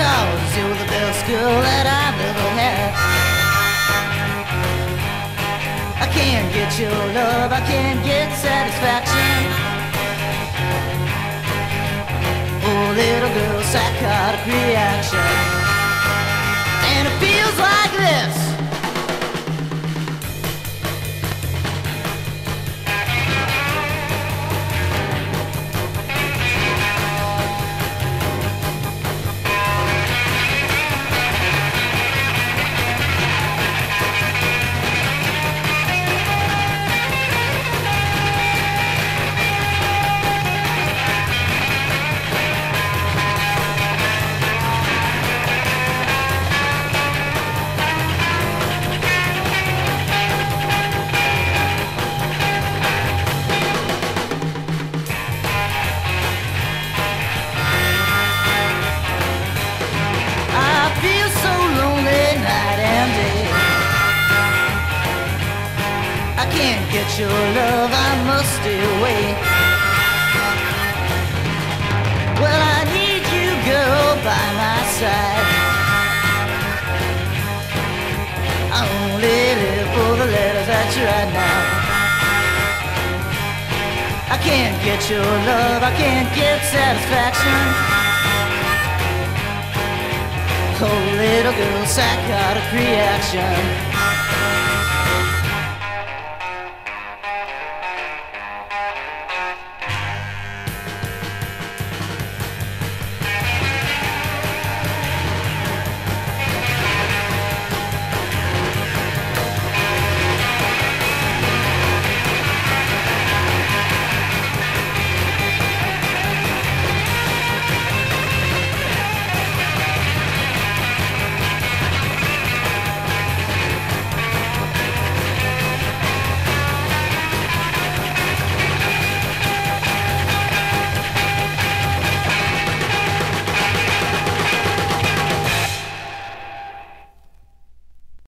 Cause you're the best girl that I've ever had. I can't get your love, I can't get satisfaction. Oh, little girl, psychotic reaction. And it can't get your love, I must stay away. Well, I need you, girl, by my side. I only live for the letters that you write now. I can't get your love, I can't get satisfaction. Oh, little girl, psychotic reaction.